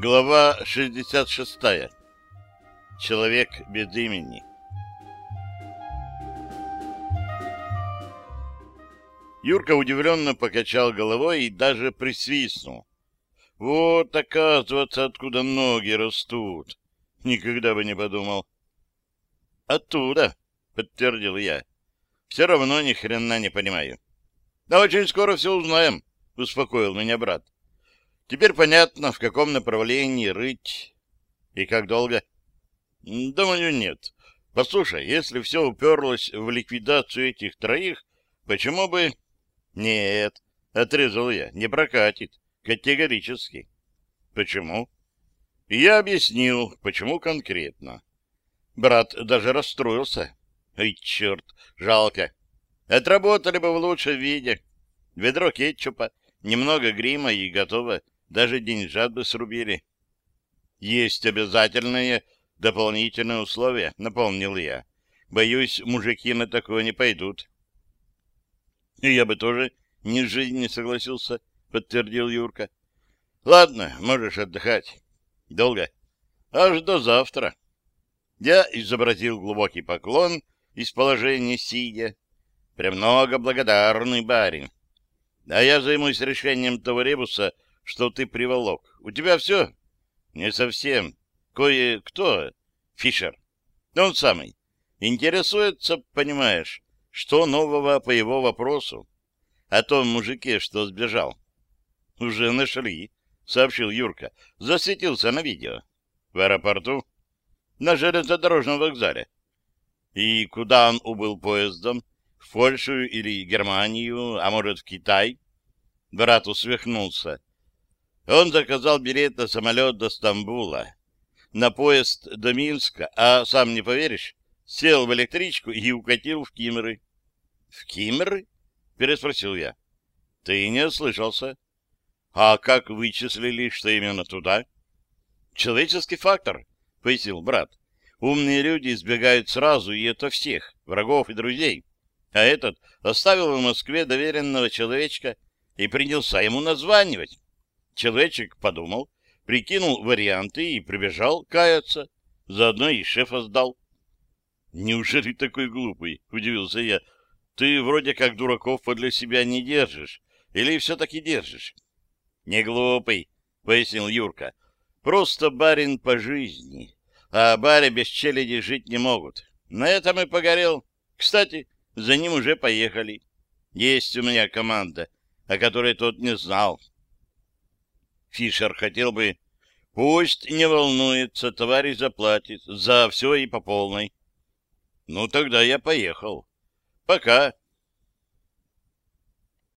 Глава 66. Человек без имени. Юрка удивленно покачал головой и даже присвистнул. Вот, оказывается, откуда ноги растут. Никогда бы не подумал. Оттуда, подтвердил я. Все равно ни хрена не понимаю. Да очень скоро все узнаем, успокоил меня брат. Теперь понятно, в каком направлении рыть и как долго. Думаю, нет. Послушай, если все уперлось в ликвидацию этих троих, почему бы... Нет, отрезал я, не прокатит. Категорически. Почему? Я объяснил, почему конкретно. Брат даже расстроился. Ой, черт, жалко. Отработали бы в лучшем виде. Ведро кетчупа, немного грима и готово. Даже деньжат бы срубили. Есть обязательные дополнительные условия, напомнил я. Боюсь, мужики на такое не пойдут. Я бы тоже ни с жизнью не согласился, подтвердил Юрка. Ладно, можешь отдыхать. Долго? Аж до завтра. Я изобразил глубокий поклон из положения сидя. Премного благодарный барин. А я займусь решением того ребуса, что ты приволок. У тебя все? Не совсем. Кое-кто. Фишер. Он самый. Интересуется, понимаешь, что нового по его вопросу. О том мужике, что сбежал. Уже нашли, сообщил Юрка. Засветился на видео. В аэропорту? На железнодорожном вокзале. И куда он убыл поездом? В Польшу или Германию, а может, в Китай? Брат усмехнулся. Он заказал билет на самолет до Стамбула, на поезд до Минска, а сам не поверишь, сел в электричку и укатил в Кимры. — В Кимры? — переспросил я. — Ты не ослышался. — А как вычислили, что именно туда? — Человеческий фактор, — пояснил брат. Умные люди избегают сразу, и это всех, врагов и друзей. А этот оставил в Москве доверенного человечка и принялся ему названивать. Человечек подумал, прикинул варианты и прибежал каяться. Заодно и шефа сдал. — Неужели такой глупый? — удивился я. — Ты вроде как дураков подле себя не держишь. Или все-таки держишь? — Не глупый, — пояснил Юрка. — Просто барин по жизни. А баре без челяди жить не могут. На этом и погорел. Кстати, за ним уже поехали. Есть у меня команда, о которой тот не знал. Фишер хотел бы... Пусть не волнуется, товарищ заплатит. За все и по полной. Ну, тогда я поехал. Пока.